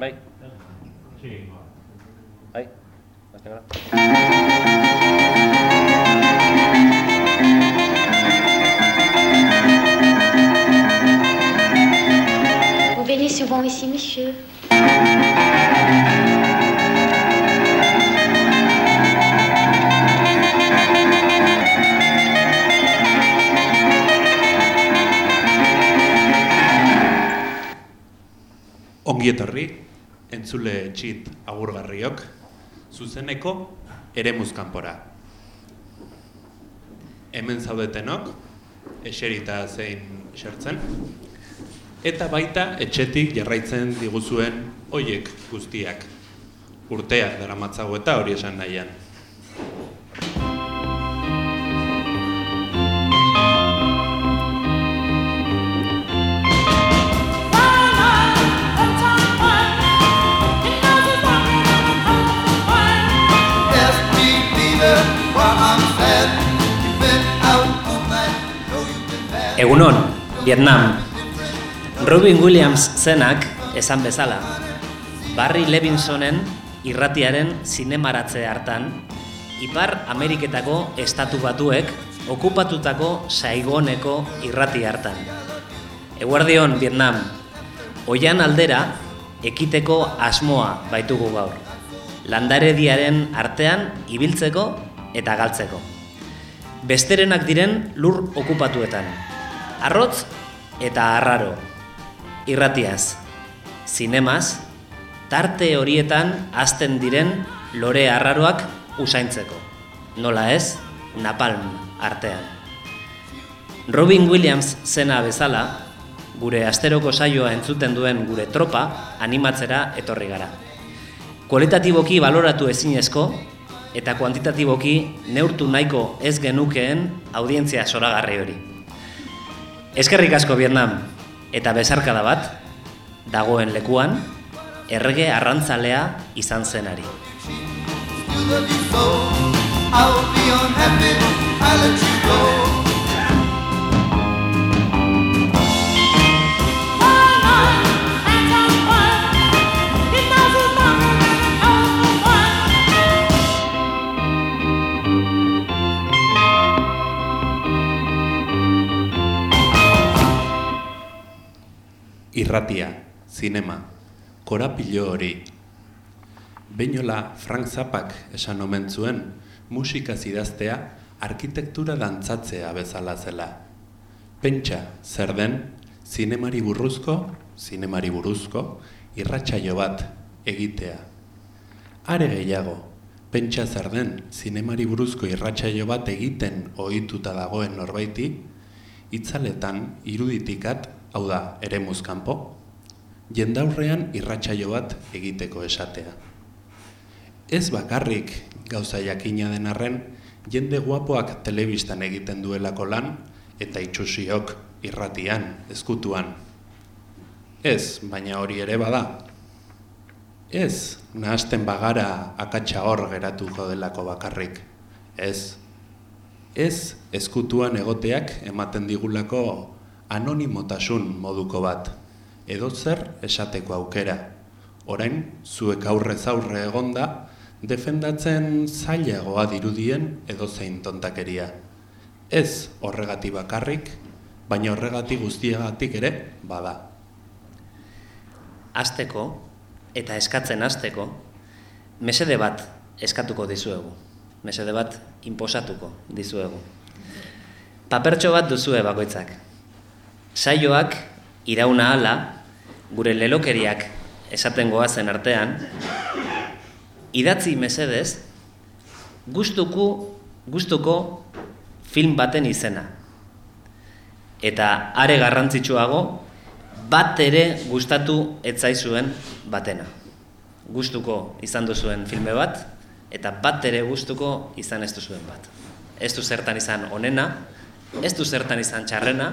Bai. Gara. Venez souvent ici, monsieur Ongi etorri, entzule txit agurgarriok, zuzeneko eremuz kanpora. Hemen zaudetenok, eserita zein xertzen, eta baita etxetik jarraitzen diguzuen hoiek guztiak. Urteak daramatzago eta hori esan nahian. Egunon, Vietnam. Robin Williams zenak esan bezala. Barry Levinsonen irratiaren zinemaratze hartan, Ipar Ameriketako estatu batuek okupatutako Saigoneko irrati hartan. Eguardion, Vietnam. Oian aldera, ekiteko asmoa baitugu gaur. Landarediaren artean ibiltzeko eta galtzeko besterenak diren lur okupatuetan. Arrotz eta arraro. Irratiaz, zinemaz, tarte horietan hasten diren lore arraroak usaintzeko. Nola ez, napalm artean. Robin Williams zena bezala, gure asteroko saioa entzuten duen gure tropa animatzera etorri gara. Kualitatiboki baloratu ezinezko eta kuantitatiboki neurtu nahiko ez genukeen audientzia zoragarri hori. Eskerrik asko Vietnam eta besarkada bat dagoen lekuan errege arrantzalea izan zenari. I'll be unhappy. I'll let you go. Irratia, zinema, korapilo hori. Beinola Frank Zappak esan omen zuen musika idaztea arkitektura dantzatzea bezala zela. Pentsa, zer den, zinemari burruzko, zinemari buruzko, irratsaio bat egitea. Are gehiago, pentsa zer den, zinemari buruzko irratsaio bat egiten ohituta dagoen norbaiti, itzaletan iruditikat, hau da, eremuz kanpo, jendaurrean irratsaio bat egiteko esatea. Ez bakarrik gauza jakina den arren, jende guapoak telebistan egiten duelako lan, eta itxusiok irratian, ezkutuan. Ez, baina hori ere bada. Ez, nahasten bagara akatsa hor geratuko delako bakarrik. Ez, ez ezkutuan egoteak ematen digulako anonimotasun moduko bat. Edo zer esateko aukera. Orain, zuek aurrez aurre egonda, defendatzen zailagoa dirudien edo zein tontakeria. Ez horregati bakarrik, baina horregati guztiagatik ere bada. Azteko eta eskatzen hasteko mesede bat eskatuko dizuegu. Mesede bat inposatuko dizuegu. Papertxo bat duzue bakoitzak. Saioak irauna hala, gure lelokeriak esaten goazen artean, idatzi mesedez, gustuko, gustuko film baten izena. Eta are garrantzitsuago, bat ere gustatu etzaizuen batena. Gustuko izan duzuen filme bat, eta bat ere gustuko izan ez duzuen bat. Ez du zertan izan onena, ez du zertan izan txarrena,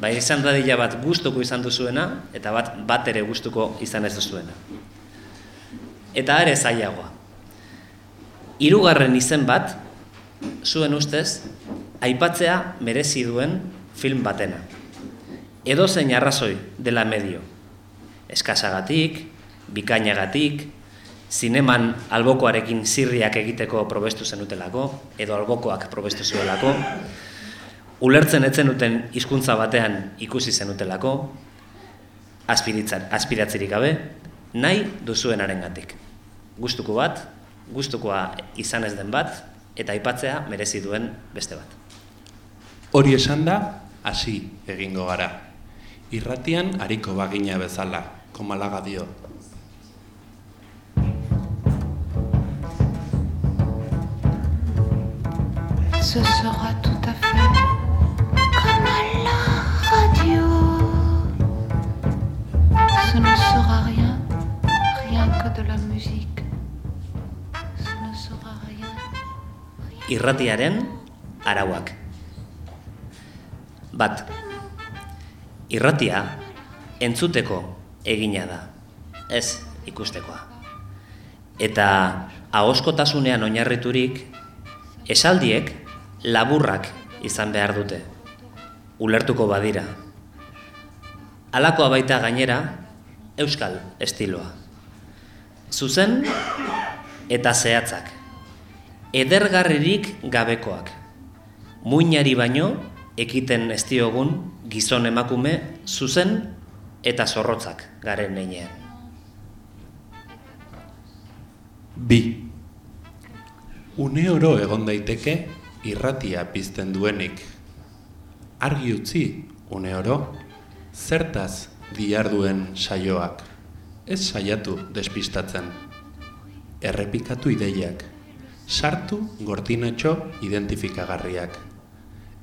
bai izan dadila bat gustuko izan duzuena, eta bat bat ere gustuko izan ez duzuena. Eta are zailagoa. Hirugarren izen bat, zuen ustez, aipatzea merezi duen film batena. Edozein arrazoi dela medio. Eskasagatik, bikainagatik, zineman albokoarekin zirriak egiteko probestu zenutelako, edo albokoak probestu zuelako, ulertzen etzen duten hizkuntza batean ikusi zenutelako, aspiritzar, aspiratzirik gabe, nahi duzuenarengatik. Gustuko bat, gustukoa izan ez den bat, eta aipatzea merezi duen beste bat. Hori esan da, hasi egingo gara. Irratian hariko bagina bezala, komalaga dio. Ce sera tout Ce ne sera rien, rien que de la musique. Ce ne sera rien. Irratiaren arauak. Bat. Irratia entzuteko egina da, ez ikustekoa. Eta ahoskotasunean oinarriturik esaldiek laburrak izan behar dute. Ulertuko badira. Halakoa baita gainera euskal estiloa. Zuzen eta zehatzak. Edergarririk gabekoak. Muinari baino ekiten ez diogun gizon emakume zuzen eta zorrotzak garen neinean. Bi. Une oro egon daiteke irratia pizten duenik. Argi utzi, une oro, zertaz diarduen saioak. Ez saiatu despistatzen. Errepikatu ideiak. Sartu gortinatxo identifikagarriak.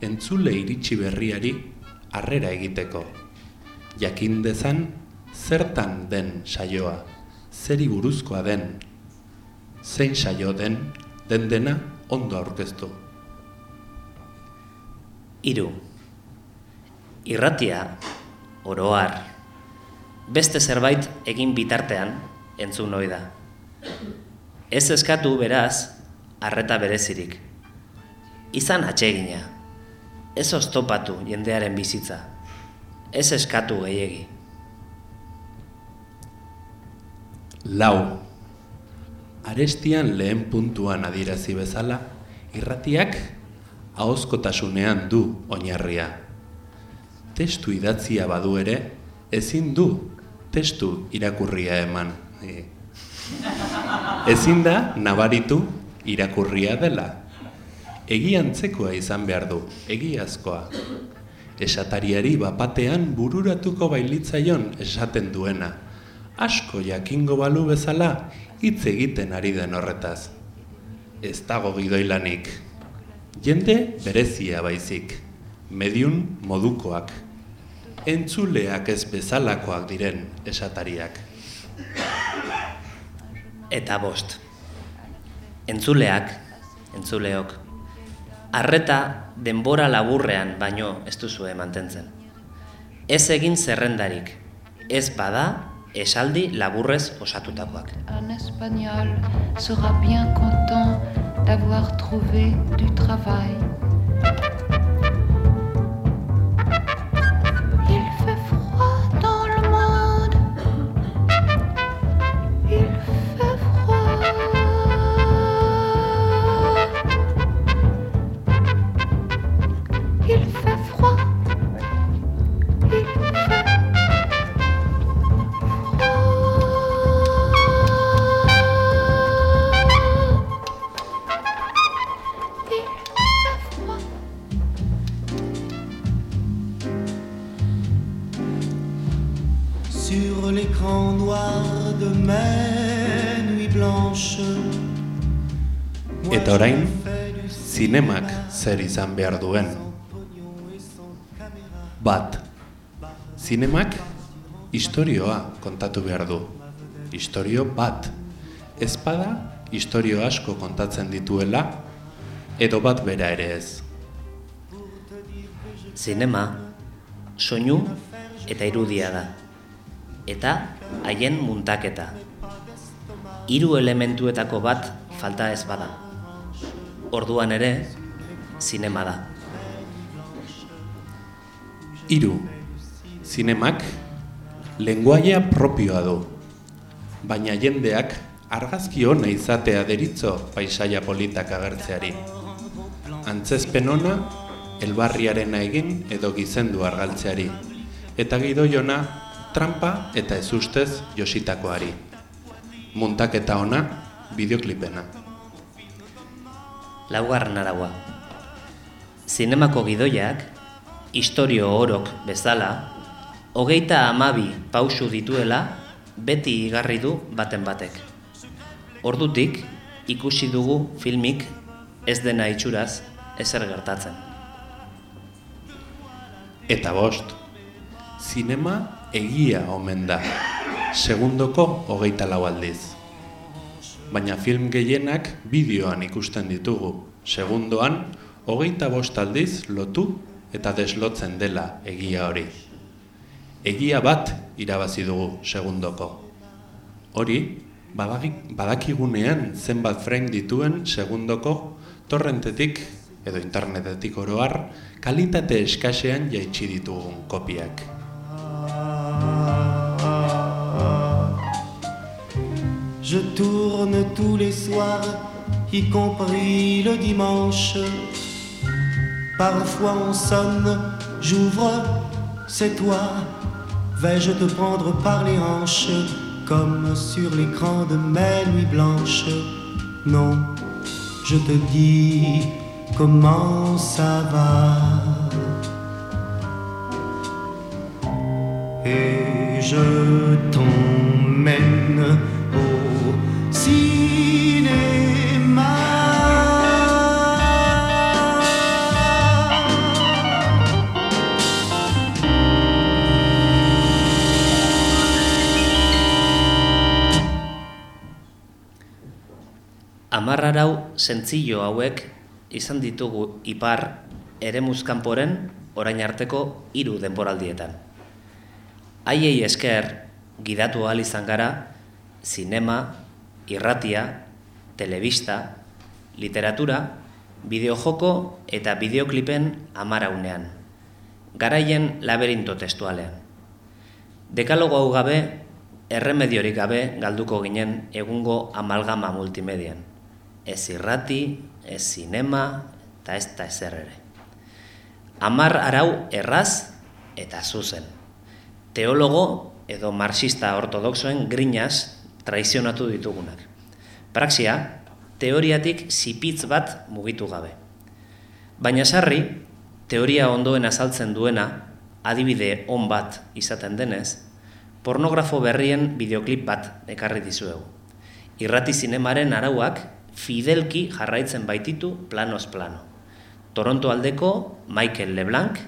Entzule iritsi berriari harrera egiteko. Jakin dezan zertan den saioa, zeri buruzkoa den, zein saio den, den dena ondo aurkeztu. Hiru. Irratia, oroar, beste zerbait egin bitartean entzun ohi da. Ez eskatu beraz, harreta berezirik. Izan atsegina. Ez oztopatu jendearen bizitza. Ez eskatu gehiegi. Lau. Arestian lehen puntuan adierazi bezala, irratiak ahozkotasunean du oinarria. Testu idatzia badu ere, ezin du testu irakurria eman. E. Ezin da nabaritu irakurria dela. Egiantzekoa izan behar du, egiazkoa. Esatariari bapatean bururatuko bailitzaion esaten duena. Asko jakingo balu bezala hitz egiten ari den horretaz. Ez dago gidoilanik. Jende berezia baizik, mediun modukoak. Entzuleak ez bezalakoak diren esatariak. Eta bost. Entzuleak, entzuleok, arreta denbora laburrean baino ez duzue mantentzen. Ez egin zerrendarik, ez bada esaldi laburrez osatutakoak. Un espagnol sera bien content d'avoir trouvé du travail. Sur l'écran noir de mes nuits blanches Eta orain, zinemak zer izan behar duen. et Bat, zinemak istorioa kontatu behar du. Istorio bat. Ezpada, istorio asko kontatzen dituela, edo bat bera ere ez. Zinema, soinu eta irudia da. Eta haien muntaketa. Hiru elementuetako bat falta ez bada. Orduan ere, zinema da. Hiru, zinemak lenguaia propioa du. baina jendeak argazki ona izatea deritzo paisaia politak agertzeari. Antzezpen ona, elbarriarena egin edo gizendu argaltzeari. Eta gidoiona, trampa eta ezustez jositakoari. Muntaketa ona, bideoklipena. Laugarren araua. Zinemako gidoiak, historio orok bezala, hogeita amabi pausu dituela, beti igarri du baten batek. Ordutik, ikusi dugu filmik ez dena itxuraz ezer gertatzen. Eta bost, zinema egia omen da, segundoko hogeita lau aldiz. Baina film gehienak bideoan ikusten ditugu, segundoan hogeita bost aldiz lotu eta deslotzen dela egia hori. Egia bat irabazi dugu segundoko. Hori, badaki- badakigunean zenbat frame dituen segundoko torrentetik edo internetetik oroar kalitate eskasean jaitsi ditugun kopiak. Je tourne tous les soirs, y compris le dimanche. Parfois on sonne, j'ouvre, c'est toi. Vais-je te prendre par les hanches, comme sur l'écran de mes nuits blanches? Non, je te dis comment ça va. Et je t'emmène. Amarrarau zentzillo hauek izan ditugu ipar eremuzkanporen orain arteko hiru denboraldietan. Haiei esker gidatu ahal izan gara zinema, irratia, telebista, literatura, bideojoko eta bideoklipen amaraunean. Garaien laberinto testualean. Dekalogo hau gabe, erremediorik gabe galduko ginen egungo amalgama multimedian. Ez irrati, ez zinema, eta ez da ezer ere. Amar arau erraz eta zuzen. Teologo edo marxista ortodoxoen grinaz traizionatu ditugunak. Praxia, teoriatik zipitz bat mugitu gabe. Baina sarri, teoria ondoen azaltzen duena, adibide on bat izaten denez, pornografo berrien bideoklip bat ekarri dizuegu. Irrati zinemaren arauak fidelki jarraitzen baititu planoz plano. Toronto aldeko Michael LeBlanc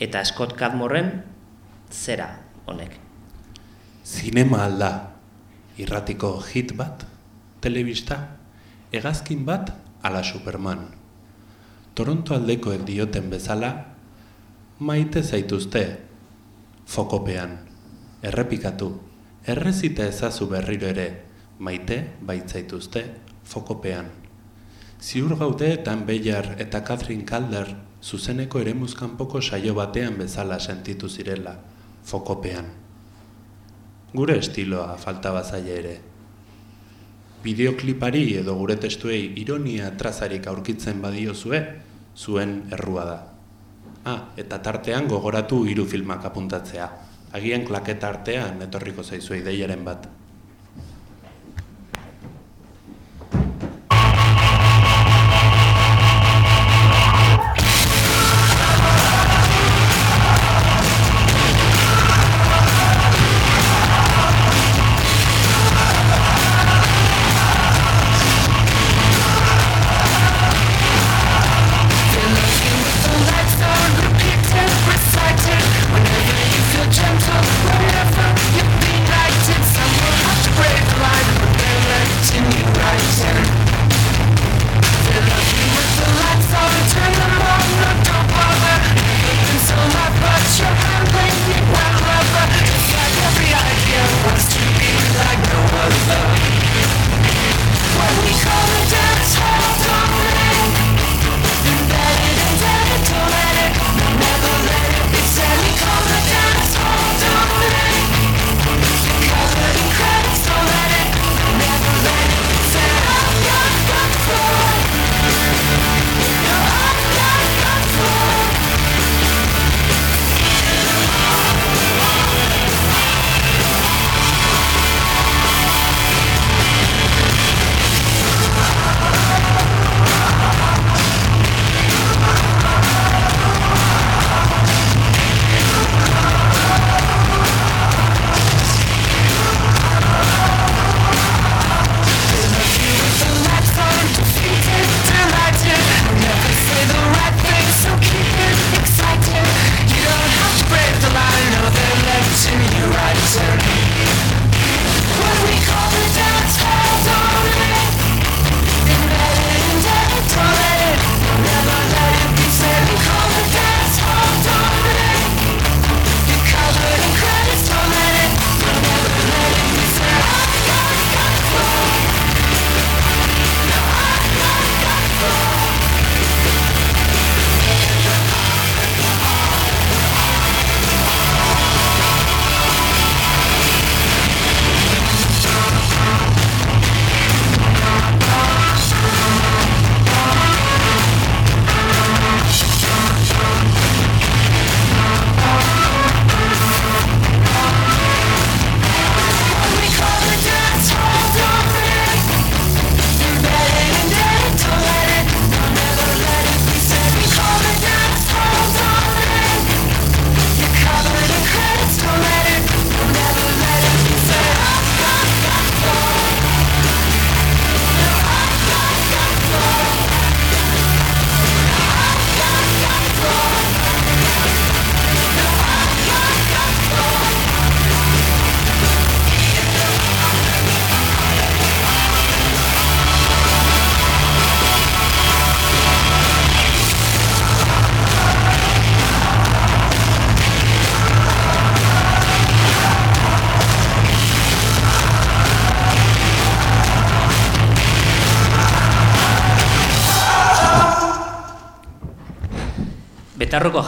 eta Scott Cadmoren zera honek. Zinema alda, irratiko hit bat, telebista, hegazkin bat ala Superman. Toronto aldekoek dioten bezala, maite zaituzte, fokopean, errepikatu, errezita ezazu berriro ere, maite baitzaituzte, fokopean. Ziur gaude Dan Bejar eta Catherine Calder zuzeneko eremuzkanpoko saio batean bezala sentitu zirela, fokopean. Gure estiloa falta bazaia ere. Bideoklipari edo gure testuei ironia trazarik aurkitzen badiozue, zuen errua da. Ah, eta tartean gogoratu hiru filmak apuntatzea. Agian klaketa artean etorriko zaizue ideiaren bat.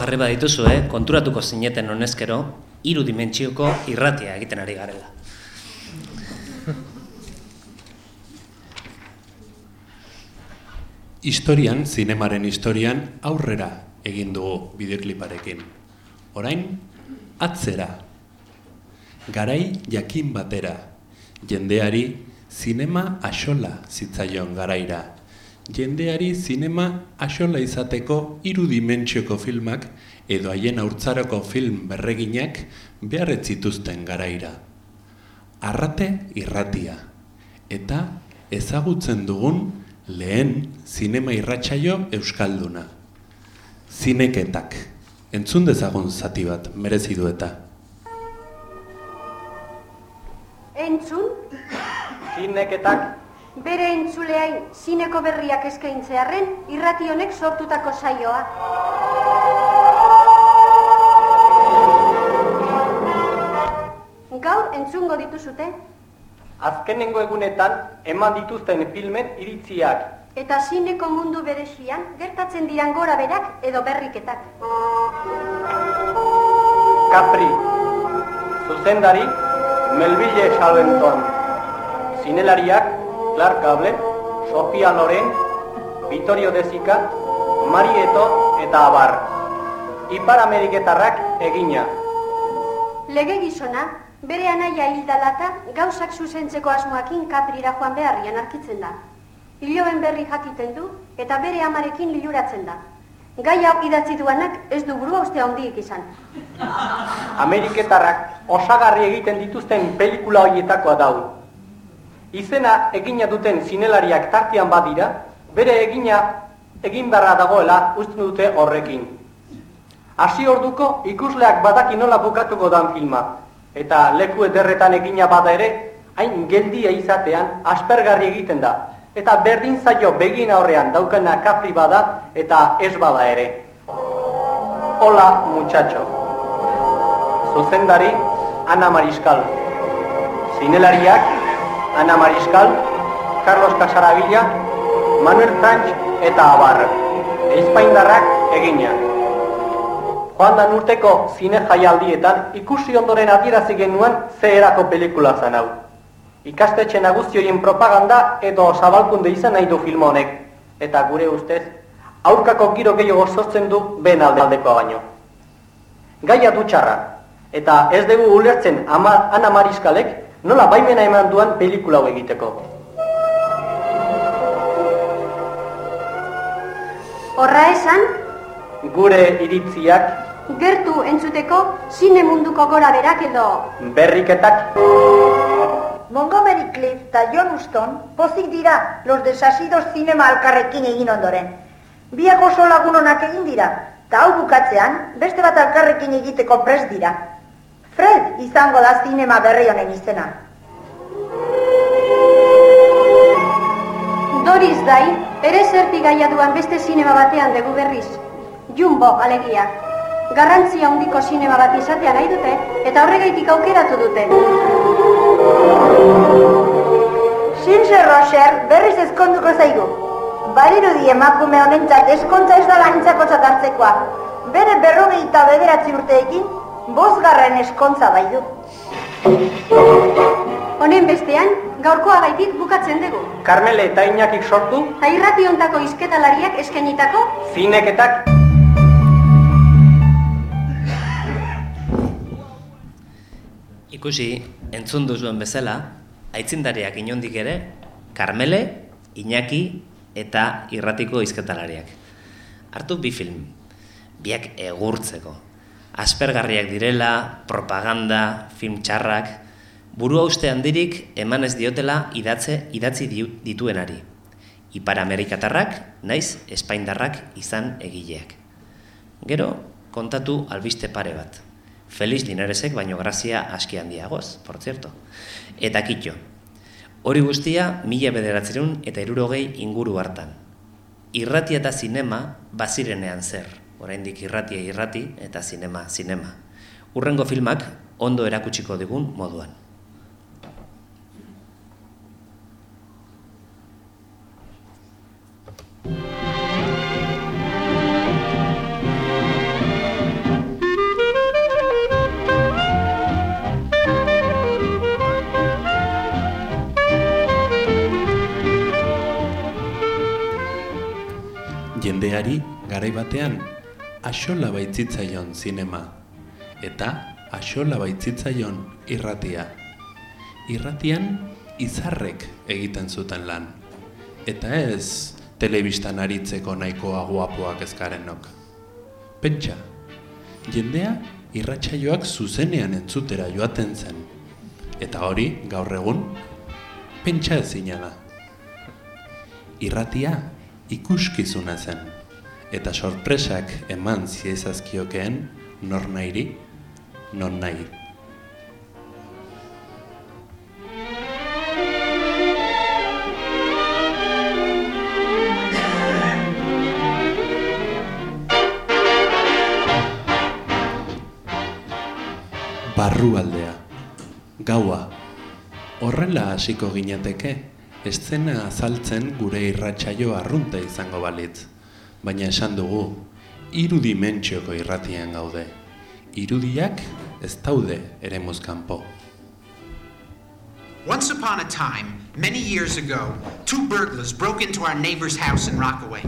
Jarri badituzu, eh? konturatuko zineten honezkero, hiru dimentsioko irratia egiten ari garela. Historian, zinemaren historian, aurrera egin dugu bideokliparekin. Orain, atzera. Garai jakin batera. Jendeari zinema axola zitzaion garaira. Jendeari zinema axola izateko hiru dimentsioko filmak edo haien haurtzaroko film berreginak beharret zituzten garaira. Arrate irratia. Eta ezagutzen dugun lehen zinema irratsaio euskalduna. Zineketak. Entzun dezagun zati bat, merezi du eta. Entzun, Zineketak bere entzuleai zineko berriak eskaintzearren irrati honek sortutako saioa. Gaur entzungo dituzute azkenengo egunetan eman dituzten filmen iritziak. eta zineko mundu berezian gertatzen diran gora berak edo berriketak. Capri, zuzendari, Melville Salventon, zinelariak, Clark Gable, Sofia Loren, Vittorio De Sica, Marieto eta Abar. Ipar Ameriketarrak egina. Lege gizona, bere anaia hildalata gauzak zuzentzeko asmoakin kaprira joan beharrian arkitzen da. Iloen berri jakiten du eta bere amarekin liluratzen da. Gai hau idatzi duanak ez du burua uste handiik izan. Ameriketarrak osagarri egiten dituzten pelikula horietakoa dau. Izena egina duten zinelariak tartian badira, bere egina egin beharra dagoela usten dute horrekin. Hasi orduko ikusleak badaki nola bukatuko dan filma, eta leku ederretan egina bada ere, hain geldia izatean aspergarri egiten da, eta berdin zaio begin aurrean daukana kapri bada eta ez bada ere. Hola, muchacho. Zuzendari, Ana Mariskal. Zinelariak, Ana Mariskal, Carlos Casarabilla, Manuel Franch eta Abar. Eizpaindarrak egina. Joan dan urteko zine jaialdietan ikusi ondoren adierazi genuen ze erako pelikula zen hau. Ikastetxe naguzioien propaganda edo zabalkunde izan nahi du film honek. Eta gure ustez, aurkako giro gehiago sortzen du ben alde aldekoa baino. Gaia du txarra, eta ez dugu ulertzen ama, Ana Mariskalek nola baimena eman duan pelikula hau egiteko. Horra esan, Gure iritziak, gertu entzuteko zine munduko gora berak edo berriketak, Montgomery Clift eta John Huston pozik dira los desasidos zinema alkarrekin egin ondoren. Biak oso lagun onak egin dira, eta hau bukatzean beste bat alkarrekin egiteko prest dira. Fred izango da zinema berri honen izena. Doris Day, ere zerti gaia duan beste zinema batean dugu berriz. Jumbo, alegia. Garrantzia handiko zinema bat izatea nahi dute, eta horregaitik aukeratu dute. Sinse Rocher berriz ezkonduko zaigu. Badirudi emakume honentzat eskontza ez da lantzako hartzekoa. Bere berrogei eta bederatzi urteekin, bosgarren eskontza bai du. Honen bestean, gaurkoa gaitik bukatzen dugu. Karmele eta Iñakik sortu, Ta irrati hontako izketalariak eskainitako, zineketak, Ikusi, entzun duzuen bezala, aitzindariak inondik ere, Karmele, Iñaki eta irratiko izketalariak. Hartu bi film, biak egurtzeko. Aspergarriak direla, propaganda, film txarrak, burua uste handirik eman ez diotela idatze, idatzi dituenari. Ipar Amerikatarrak, naiz espaindarrak izan egileak. Gero, kontatu albiste pare bat. Felix Linaresek baino grazia aski handiagoz, por cierto. Eta kitxo. Hori guztia, mila bederatzerun eta irurogei inguru hartan. Irratia eta zinema bazirenean zer oraindik irratia irrati eta sinema sinema. Urrengo filmak ondo erakutsiko digun moduan. jendeari garai batean axola baitzitzaion zinema eta axola baitzitzaion irratia. Irratian izarrek egiten zuten lan eta ez telebistan aritzeko nahikoa guapoak ezkarenok. Pentsa, jendea irratsaioak zuzenean entzutera joaten zen. Eta hori, gaur egun, pentsa ezina da. Irratia ikuskizuna zen, eta sorpresak eman ziezazkiokeen nor nahiri, non nahi. Barrualdea. Gaua. Horrela hasiko ginateke, eszena azaltzen gure irratsaio arrunta izango balitz. Baina esan dugu, gaude. Irudiak ez daude eremuz kanpo. Once upon a time, many years ago, two burglars broke into our neighbor's house in Rockaway.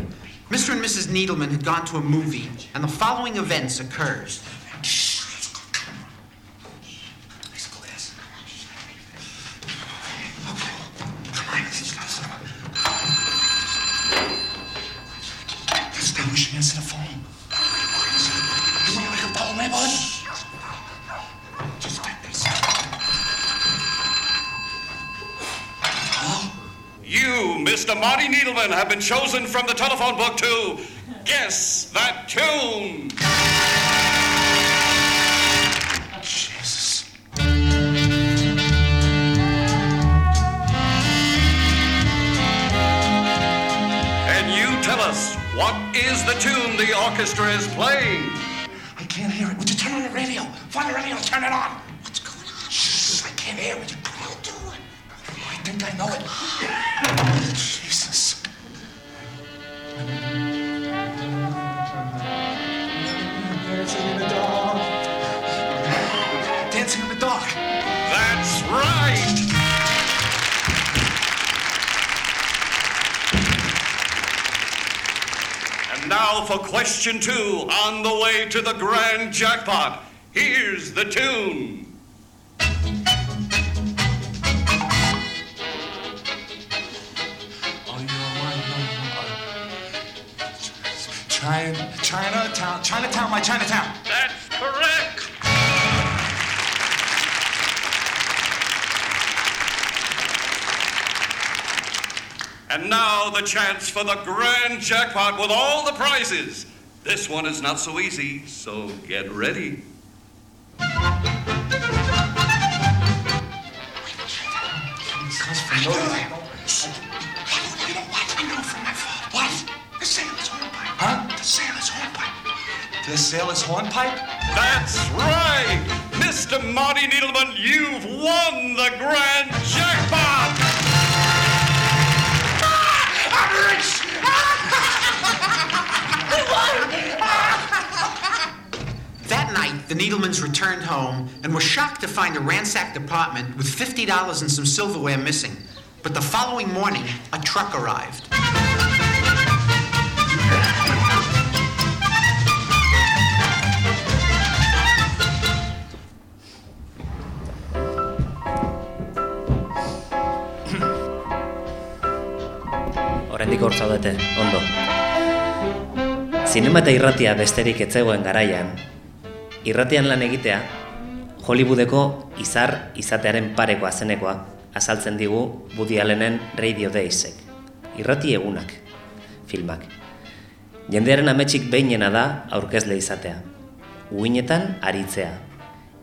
Mr. and Mrs. Needleman had gone to a movie, and the following events occurred. This guy wishing answer the phone. You want to follow me, bud? Just take this. You, Mr. Needleman, have been chosen from the telephone book to guess that tune. And you tell us, what is the tune the orchestra is playing? For question two on the way to the grand jackpot. Here's the tune. Oh. China, Chinatown, Chinatown, my Chinatown. a chance for the grand jackpot with all the prizes. This one is not so easy, so get ready. The sailor's hornpipe? That's right! Mr. Marty Needleman, you've won the grand the Needlemans returned home and were shocked to find a ransacked apartment with $50 and some silverware missing. But the following morning, a truck arrived. Ondo. Zinema eta irratia besterik etzegoen garaian, irratian lan egitea, Hollywoodeko izar izatearen parekoa zenekoa azaltzen digu Woody Allenen Radio Daysek. Irrati egunak, filmak. Jendearen ametsik behinena da aurkezle izatea. Uinetan aritzea.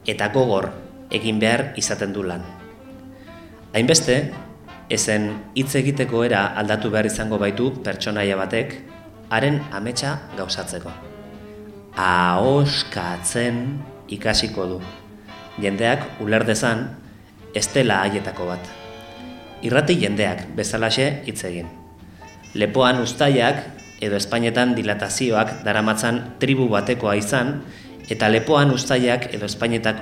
Eta gogor egin behar izaten du lan. Hainbeste, ezen hitz egiteko era aldatu behar izango baitu pertsonaia batek, haren ametsa gauzatzeko. Ahoskatzen ikasiko du. Jendeak uler dezan, ez dela haietako bat. Irrati jendeak bezalaxe hitz egin. Lepoan ustaiak edo Espainetan dilatazioak daramatzan tribu batekoa izan, eta lepoan ustaiak edo Espainetak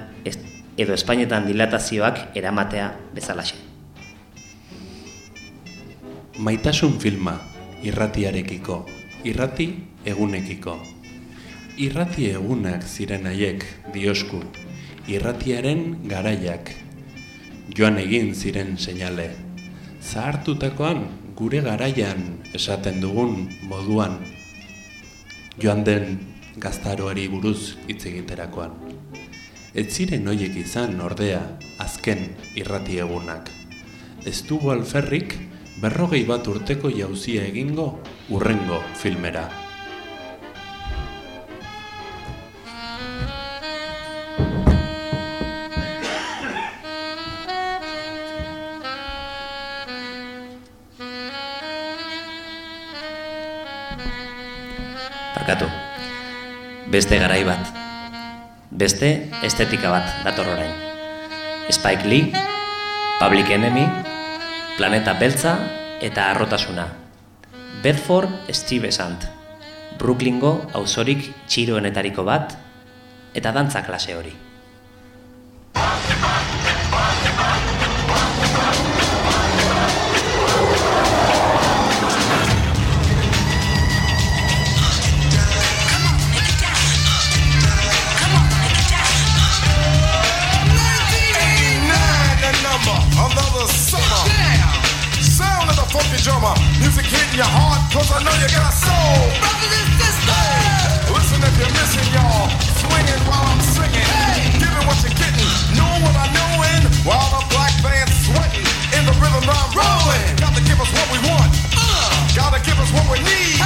edo Espainetan dilatazioak eramatea bezalaxe. Maitasun filma irratiarekiko irrati egunekiko. Irrati egunak ziren haiek, diosku, irratiaren garaiak. Joan egin ziren seinale. Zahartutakoan gure garaian esaten dugun moduan. Joan den gaztaroari buruz hitz egiterakoan. Ez ziren hoiek izan ordea azken irrati egunak. Ez dugu alferrik berrogei bat urteko jauzia egingo urrengo filmera. Beste garai bat. Beste estetika bat dator orain. Spike Lee, Public Enemy, Planeta Beltza eta Arrotasuna. Bedford Stuyvesant. Brooklyngo auzorik txiroenetariko bat eta dantza klase hori. Funky drummer, music hitting your heart, cause I know you got a soul. Brothers and sisters, listen if you're missing y'all, swinging while I'm singing, giving what you're getting, knowing what I'm knowing, while the black band's sweating, in the rhythm I'm rolling. Got to give us what we want, uh! gotta give us what we need.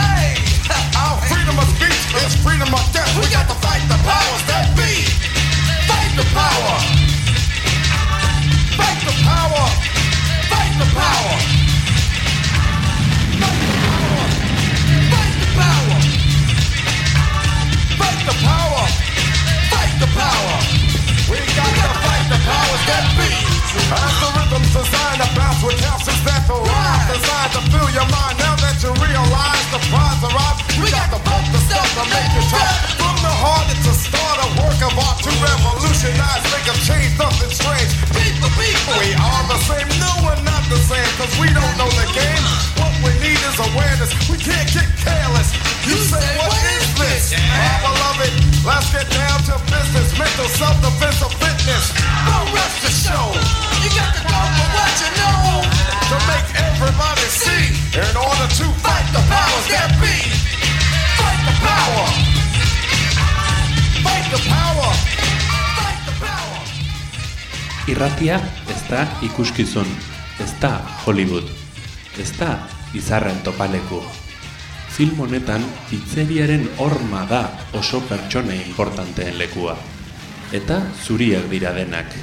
Our freedom of speech is freedom of death. We got to fight the powers that be. Fight the power. Make a change, nothing strange. People, people, we are the same No, we're not the same, cause we don't know the game. What we need is awareness, we can't get careless. You say, what is this? My beloved, let's get down to business. Mental self-defense of fitness. Don't rest the show. You got to go for what you know. To make everybody see. In order to fight the powers that be Irratia ez da ikuskizun, ez da Hollywood, ez da izarren topaleku. Film honetan pizzeriaren horma da oso pertsone importanteen lekua. Eta zuriak dira denak.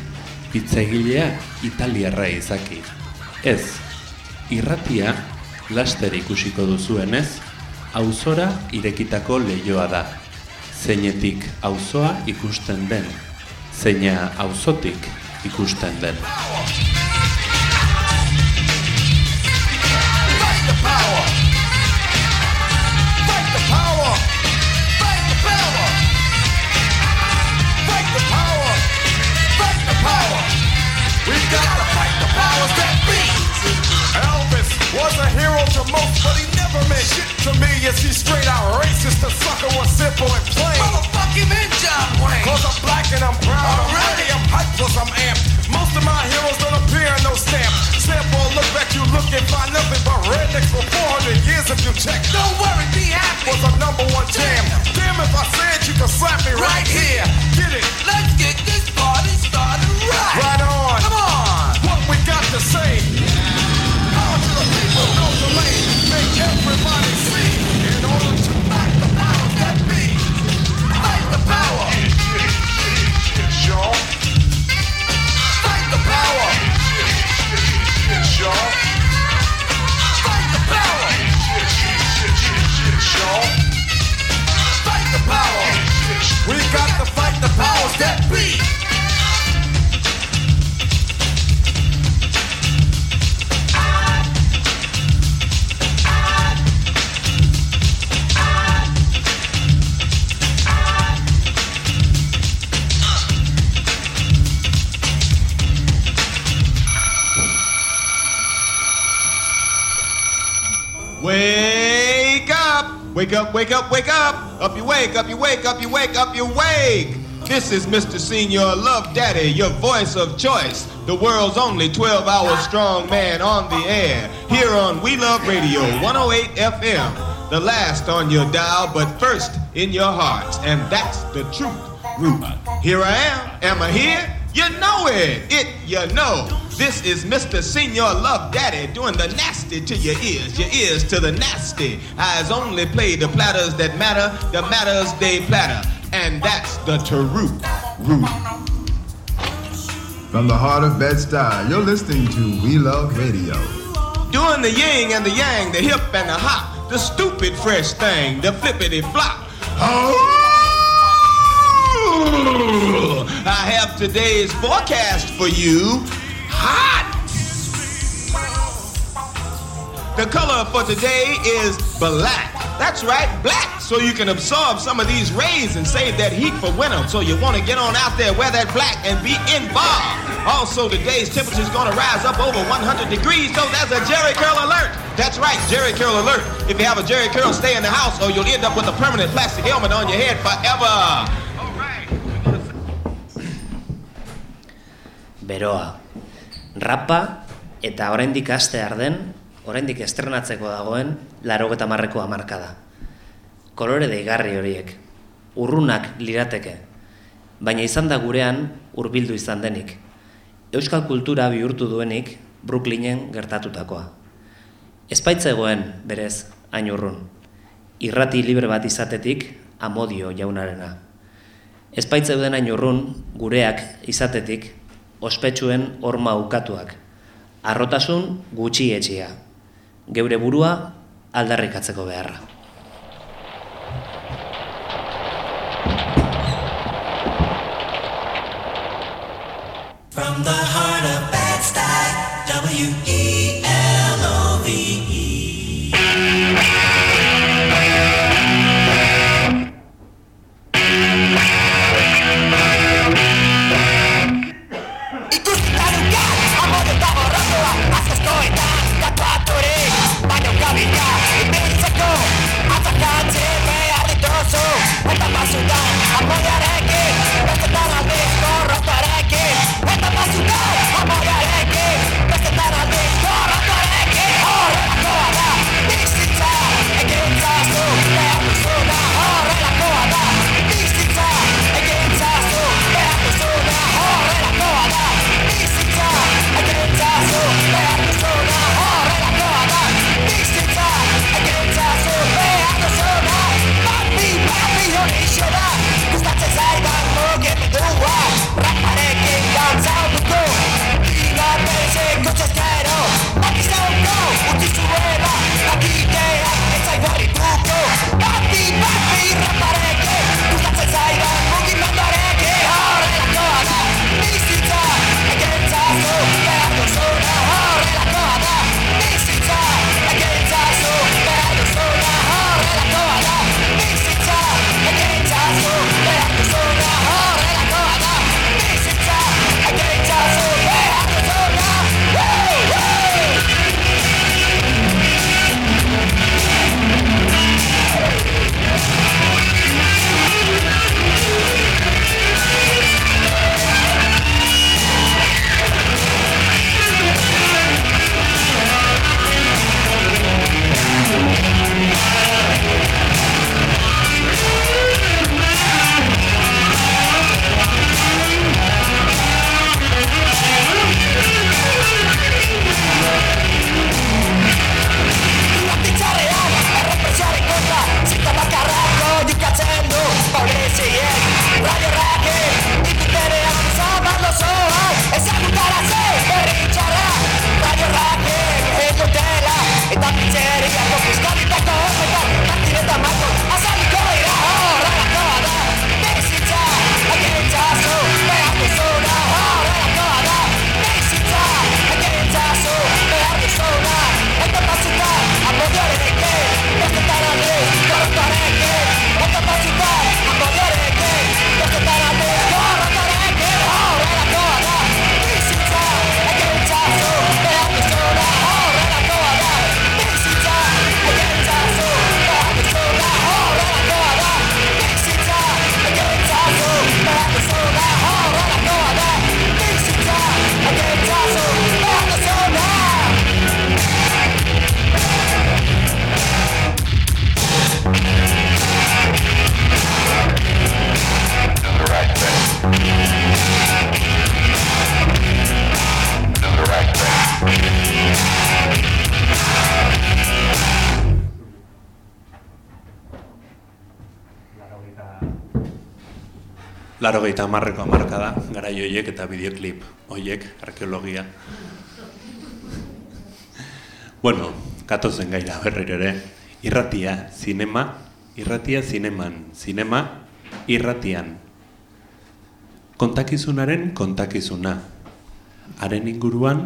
Pizzagilea italiarra izaki. Ez, irratia laster ikusiko duzuenez, auzora irekitako leioa da. Zeinetik auzoa ikusten den, zeina auzotik ikusten. Elvis was a hero to most, but he never meant shit to me. Is he straight out racist? The sucker was simple and plain. Motherfuck him in John Wayne. Cause I'm black and I'm proud. I'm ready, I'm hyped plus I'm amped Most of my heroes don't appear in no stamp. Sample look back you look and find nothing but rednecks for 400 years if you check. Don't worry, be happy. Was a number one jam. Damn if I said you could slap me right here. Get it? Let's get this party started right. Right on. Come on. What we got to say the powers that be Wake up! Wake up, wake up, wake up. Up you wake, up you wake, up you wake, up you wake. This is Mr. Senior Love Daddy, your voice of choice. The world's only 12 hour strong man on the air. Here on We Love Radio 108 FM. The last on your dial, but first in your hearts. And that's the truth. Root. Here I am. Am I here? You know it. It, you know. This is Mr. Senior Love Daddy doing the nasty to your ears, your ears to the nasty. Eyes only play the platters that matter, the matters they platter. And that's the Tarut Root. From the heart of Bed-Stuy, you're listening to We Love Radio. Doing the yin and the yang, the hip and the hop, the stupid fresh thing, the flippity flop. Oh! I have today's forecast for you. Hot! The color for today is black. That's right, black. So you can absorb some of these rays and save that heat for winter. So you want to get on out there, wear that black, and be involved. Also, today's temperature is going to rise up over 100 degrees, so that's a Jerry Curl alert. That's right, Jerry Curl alert. If you have a Jerry Curl, stay in the house, or you'll end up with a permanent plastic helmet on your head forever. Beroa. Rapa eta oraindik astear den, oraindik estrenatzeko dagoen, larogeta marreko hamarkada. Kolore deigarri horiek. Urrunak lirateke. Baina izan da gurean hurbildu izan denik. Euskal kultura bihurtu duenik Brooklynen gertatutakoa. Espaitzegoen, berez, hain urrun. Irrati libre bat izatetik, amodio jaunarena. Espaitzeuden hain urrun, gureak izatetik, ospetsuen horma ukatuak. Arrotasun gutxi etxia. Geure burua aldarrikatzeko beharra. From the heart of Bed-Stuy, laro gehieta amarreko amarka da, gara joiek eta bideoklip hoiek, arkeologia. Bueno, katozen gaira berriro ere, irratia, zinema, irratia zineman, zinema, irratian. Kontakizunaren kontakizuna. Haren inguruan,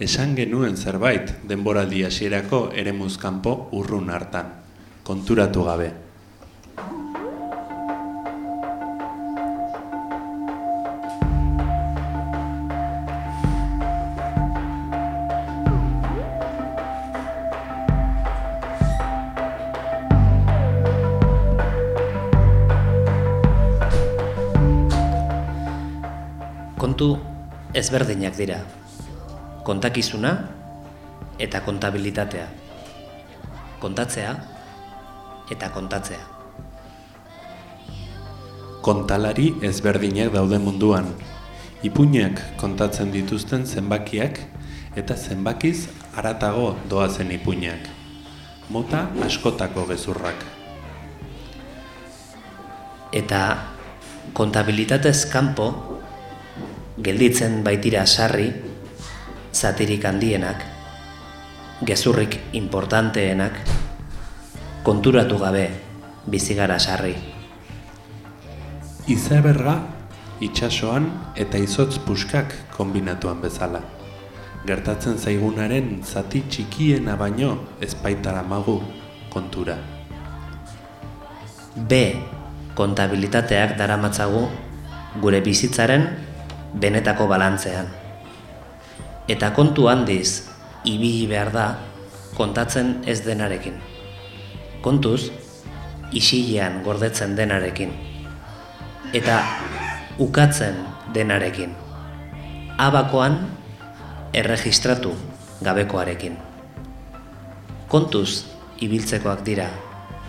esan genuen zerbait denboraldi hasierako eremuz kanpo urrun hartan, konturatu gabe. Kontu ezberdinak dira. Kontakizuna eta kontabilitatea. Kontatzea eta kontatzea. Kontalari ezberdinak daude munduan. Ipuinak kontatzen dituzten zenbakiak eta zenbakiz haratago doazen ipuinak. Mota askotako gezurrak. Eta kontabilitatez kanpo gelditzen baitira sarri, zatirik handienak, gezurrik importanteenak, konturatu gabe bizigara sarri. Izaberga, itsasoan eta izotz puskak kombinatuan bezala. Gertatzen zaigunaren zati txikiena baino ezpaitara magu kontura. B. Kontabilitateak daramatzagu gure bizitzaren benetako balantzean. Eta kontu handiz, ibili behar da kontatzen ez denarekin. Kontuz, isilean gordetzen denarekin. Eta ukatzen denarekin. Abakoan erregistratu gabekoarekin. Kontuz ibiltzekoak dira,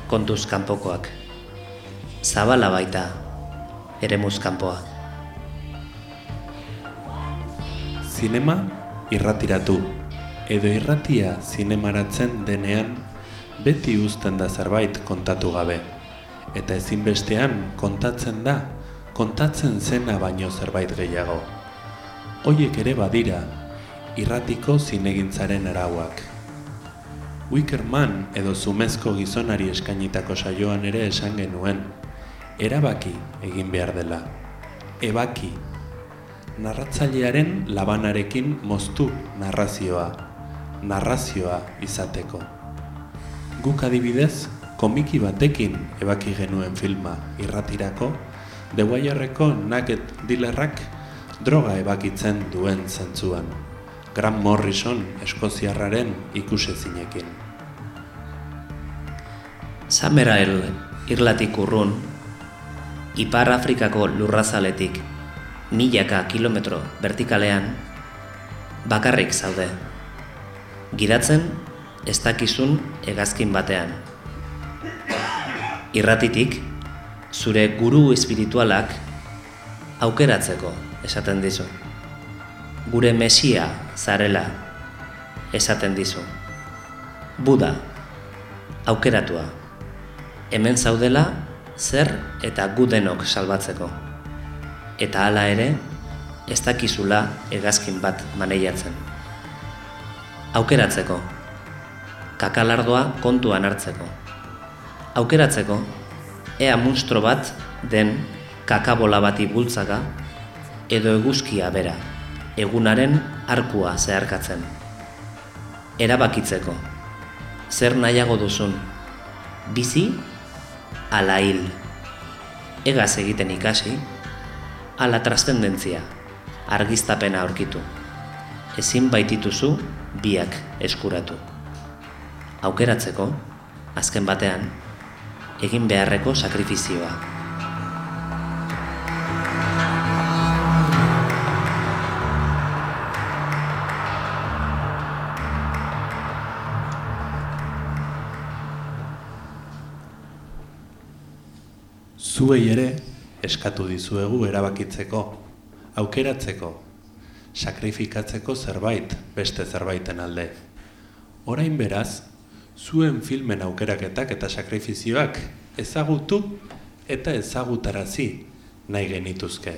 kontuz kanpokoak. Zabala baita, eremuz kanpoa. Zinema irratiratu, edo irratia zinemaratzen denean beti uzten da zerbait kontatu gabe. Eta ezinbestean kontatzen da, kontatzen zena baino zerbait gehiago. Hoiek ere badira, irratiko zinegintzaren arauak. Wickerman edo zumezko gizonari eskainitako saioan ere esan genuen, erabaki egin behar dela. Ebaki, narratzailearen labanarekin moztu narrazioa, narrazioa izateko. Guk adibidez, komiki batekin ebaki genuen filma irratirako, The Wireko Nugget Dealerrak droga ebakitzen duen zentzuan. Grant Morrison eskoziarraren ikusezinekin. Samerael irlatik urrun, Ipar Afrikako lurrazaletik milaka kilometro vertikalean bakarrik zaude. Gidatzen ez dakizun hegazkin batean. Irratitik zure guru espiritualak aukeratzeko esaten dizu. Gure mesia zarela esaten dizu. Buda, aukeratua. Hemen zaudela zer eta gudenok salbatzeko. Eta hala ere, ez dakizula hegazkin bat maneiatzen. Aukeratzeko. Kakalardoa kontuan hartzeko. Aukeratzeko, ea munstro bat den kakabola bati bultzaka edo eguzkia bera, egunaren arkua zeharkatzen. Erabakitzeko, zer nahiago duzun, bizi ala hil. Egaz egiten ikasi, ala trastendentzia, argiztapena aurkitu. Ezin baitituzu biak eskuratu. Aukeratzeko, azken batean, egin beharreko sakrifizioa. Zuei ere eskatu dizuegu erabakitzeko, aukeratzeko, sakrifikatzeko zerbait beste zerbaiten alde. Orain beraz, zuen filmen aukeraketak eta sakrifizioak ezagutu eta ezagutarazi nahi genituzke.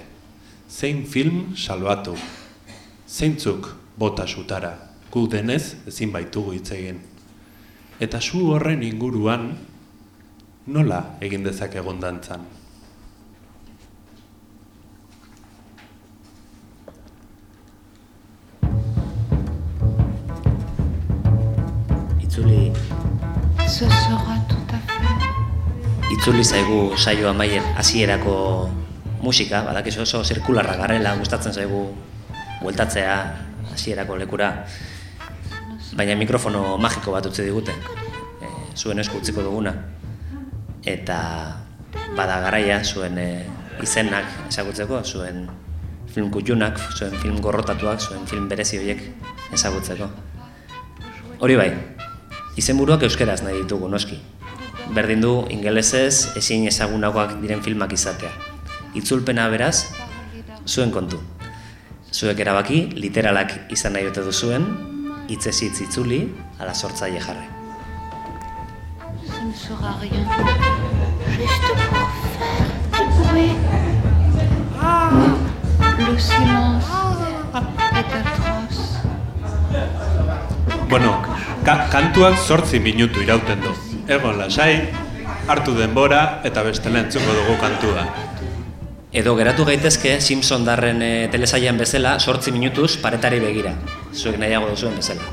Zein film salbatu. Zeintzuk bota sutara. Gu denez ezin baitugu hitz egin. Eta su horren inguruan nola egin dezakegun dantzan. Itzuli, Ce sera tout à fait. itzuli zaigu saio amaien hasierako musika, badakizu oso zirkularra garrela, gustatzen zaigu bueltatzea hasierako lekura. Baina mikrofono magiko bat utzi digute, e, zuen esku utziko duguna. Eta bada garaia zuen e, izenak ezagutzeko, zuen film kutxunak, zuen film gorrotatuak, zuen film berezi horiek ezagutzeko. Hori bai, izenburuak euskeraz nahi ditugu noski. Berdin du ingelesez ezin ezagunagoak diren filmak izatea. Itzulpena beraz, zuen kontu. Zuek erabaki, literalak izan nahi dute duzuen, hitzez hitz itzuli, ala sortzaile jarri. Le silence est atroce. Bueno, ka kantuak zortzi minutu irauten du. Egon lasai, hartu denbora eta bestela entzuko dugu kantua. Edo geratu gaitezke Simpson darren e, telesailan bezala, sortzi minutuz paretari begira. Zuek nahiago duzuen bezala.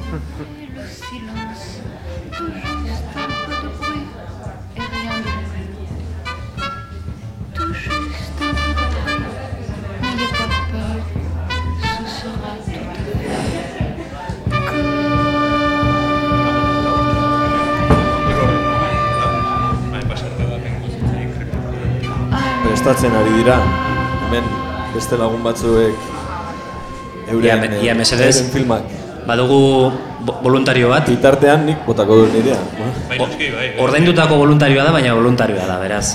Prestatzen ari dira, hemen beste lagun batzuek euren, Ia, ia eh, mesedez, euren filmak. badugu voluntario bat. Bitartean nik botako dut nirea. Bai, bai, bai. Ordaindutako voluntarioa da, baina voluntarioa da, beraz.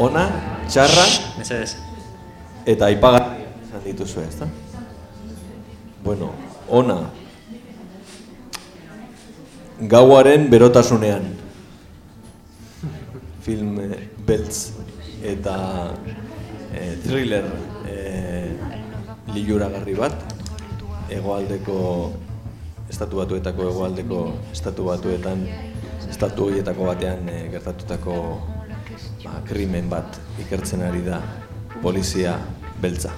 Ona, txarra Mesedez. eta aipagarri izan dituzue, ezta? Bueno, ona. Gauaren berotasunean. Film eh, beltz eta eh, thriller eh, liluragarri bat. Hegoaldeko estatu batuetako hegoaldeko estatu batuetan estatu horietako batean eh, gertatutako ba, krimen bat ikertzen ari da polizia beltza.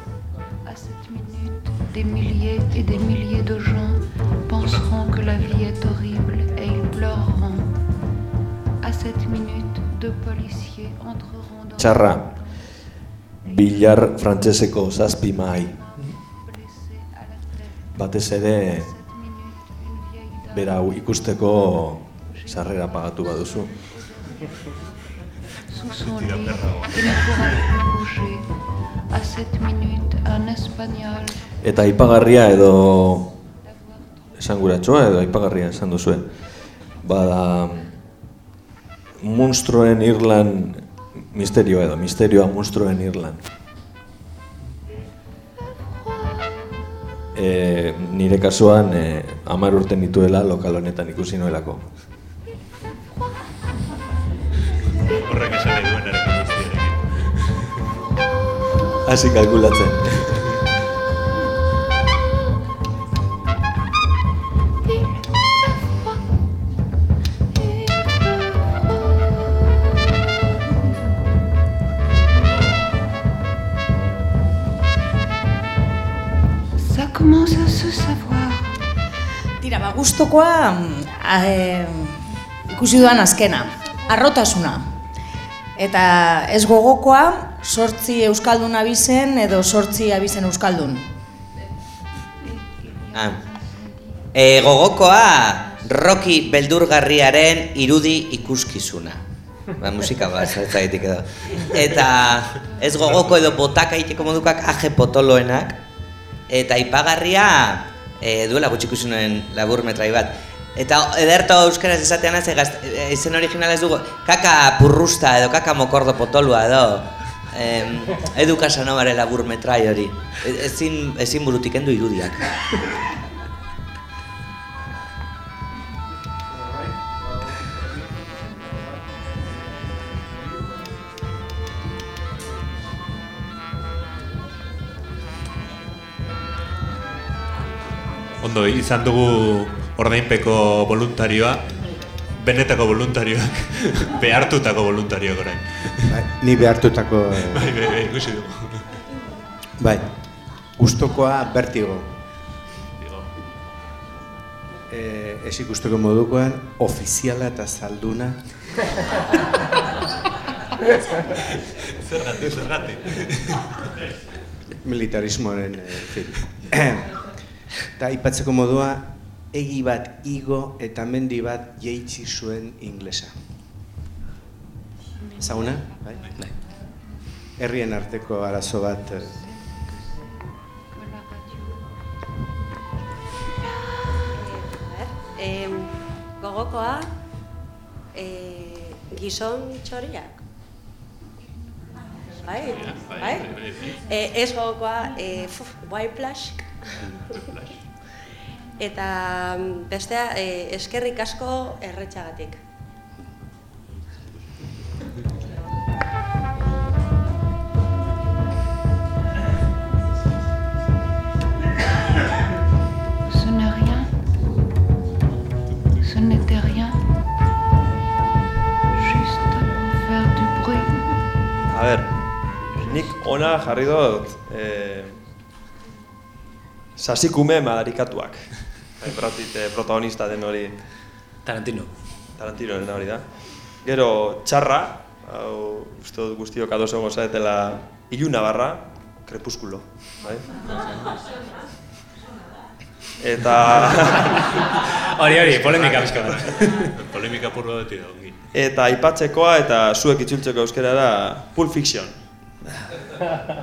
Txarra, bilar frantseseko zazpi mahai. Batez ere, bera ikusteko sarrera pagatu baduzu. Eta aipagarria edo esanguratsua edo aipagarria esan duzue. Bada Munstroen Irlan misterioa edo misterioa Munstroen Irlan. E, nire kasuan e, amar urten dituela lokal honetan ikusi nuelako. Horrek esan duen ere guztiarekin. Hasi kalkulatzen. Commence à se savoir. Tira, ba, gustokoa mm, a, e, ikusi duan azkena, arrotasuna. Eta ez gogokoa, sortzi euskaldun abizen edo sortzi abizen euskaldun. Ah. E, gogokoa Rocky beldurgarriaren irudi ikuskizuna. Ba, musika bat, zaitik edo. Eta ez gogoko edo botaka egiteko modukak aje potoloenak. Eta ipagarria e, duela gutxi ikusunen labur metrai bat. Eta ederto euskaraz esatean az, egaz, e, izen originala ez dugu, kaka purrusta edo kaka mokordo potolua edo. Em, edu Casanovare labur metrai hori. E- Ezin, ezin burutik endu irudiak. Ondo, izan dugu ordainpeko voluntarioa, benetako voluntarioak, behartutako voluntarioak orain. Bai, ni behartutako... eh, Bai, bai, bai, ikusi dugu. Bai, gustokoa bertigo. Eh, ez ikusteko modukoan, ofiziala eta zalduna. Zergatik, zergatik. Militarismoaren eh, film. Eta ipatzeko modua, egi bat igo eta mendi bat jeitsi zuen inglesa. Ezaguna? Bai? Bai. Herrien arteko arazo bat eh, gogokoa, e, gizon txoriak. Bai, bai. E, ez gogokoa, e, fuf, white plush. Eta bestea, e, eskerrik asko erretxagatik. Ce n'est rien. Ce n'était rien. Juste pour faire du bruit. A ber, nik ona jarri dut eh, sasikume madarikatuak. Bai, Pitt, eh, protagonista den hori. Tarantino. Tarantino den hori da. Gero txarra, hau uste dut guztiok ados egongo zaretela iluna barra, krepuskulo. Bai? Eta... Hori, hori, polemika pixka bat. Polemika purua beti da, ongi. Eta aipatzekoa eta zuek itzultzeko euskerara Pulp Fiction.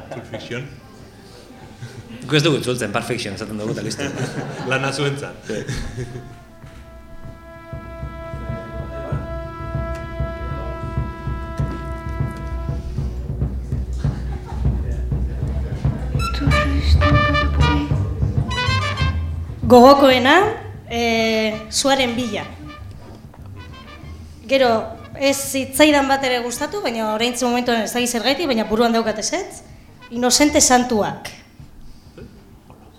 Pulp Fiction? Gu ez dugu itzultzen, perfection, esaten dugu, eta listo. Lana zuentzat. Bruit. Gogokoena, e, zuaren bila. Gero, ez zitzaidan bat ere gustatu, baina oraintze momentuan ez dakiz zergaiti, baina buruan daukat ezetz. Inocente santuak.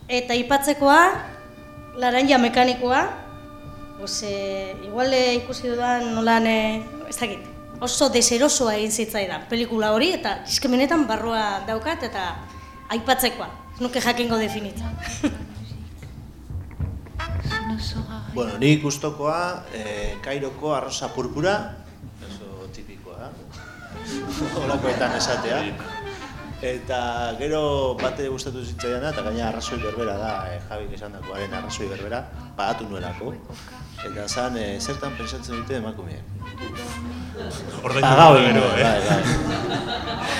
Eta ipatzekoa, laranja mekanikoa, pues, e, igual ikusi dudan nolan, e, ez dakit, oso deserosoa egin zitzaidan pelikula hori, eta diskemenetan barrua daukat, eta aipatzekoa. Nuke jakingo definitzen. Bueno, nik gustokoa, eh, Kairoko arrosa purpura, oso tipikoa, holakoetan esatea. Eta gero bate gustatu zitzaiana, eta gaina arrazoi berbera da, eh, Javik esan dakoaren arrazoi berbera, pagatu nuelako. Eta zan, eh, zertan pensatzen dute emakumeek. Ordaindu Pagau gero, egin eh? Bai, bai.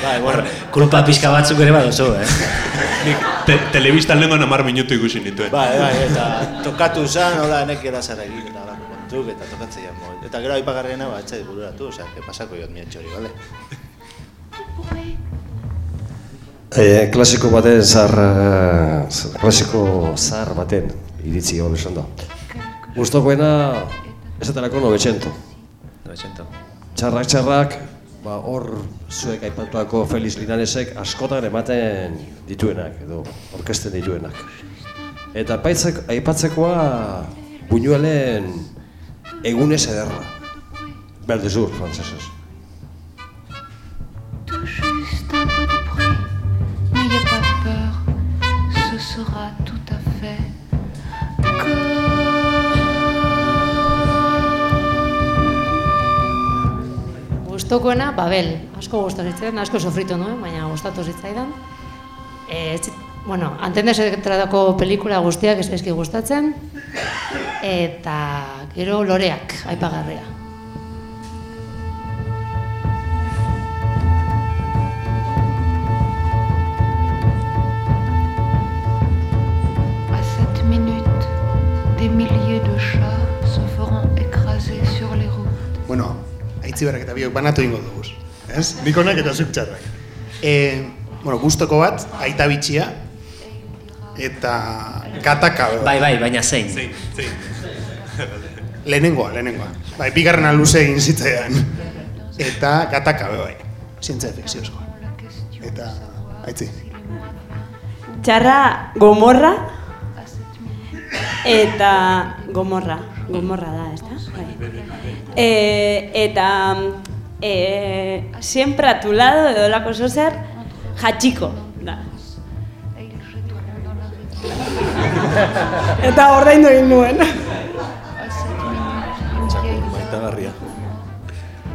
Bai, bueno. Kulpa pixka batzuk ere badozu, eh? Nik te, telebistan lehenko namar minutu ikusi nituen. Bai, bai, eta tokatu zan, hola, enek erazara egin, eta holako kontuk, eta tokatzea mo. Eta gero aipagarriena, ba, etxai bururatu, osea, que pasako jot mien txori, bale? E, klasiko baten zar, eh, klasiko zar baten iritzi hori esan da. Gustokoena esaterako 900. 900. Txarrak txarrak, ba hor zuek aipatuako Felix Linaresek askotan ematen dituenak edo orkesten dituenak. Eta aipatzek, aipatzekoa Buñuelen egunez ederra. Berde zur, frantzesez. Gustokoena Babel, asko gustatu zitzaidan, asko sofritu nuen, baina gustatu zitzaidan. Eh, ez zit- bueno, Antendesetratako pelikula guztiak ez zaizki gustatzen eta gero loreak aipagarria. Des milliers de chats se feront écraser sur les routes. Bueno, aitziberak eta biok banatu ingo dugu. Ez? Nik onak eta zuk txarrak. E, bueno, gustoko bat, aita bitxia, eta gataka. Bai, bai, baina zein. Zein, zein. Lehenengoa, lehenengoa. Bai, bigarrena luze egin zitzaidan. Eta gataka, be bai. Zientzia fikziozkoa. Eta, aitzi. Txarra gomorra eta Gomorra, Gomorra da, ez da? Bai. E, eta e, siempre a tu lado edo lako zozer, jatxiko da. Eta ordaindu egin nuen. Maitagarria.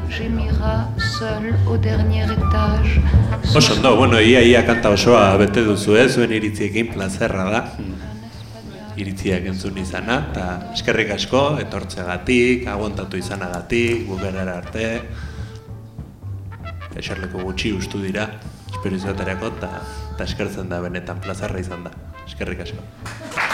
Gémira seul au dernier étage. Oso ondo, bueno, ia ia kanta osoa bete duzu ez, zuen iritziekin plazerra da. Iritziak entzun izana, eta eskerrik asko, etortzegatik, aguantatu izanagatik, bukerara arte. Eserleko gutxi ustu dira, espero izaterako, eta eskertzen da benetan plazerra izan da. Eskerrik asko.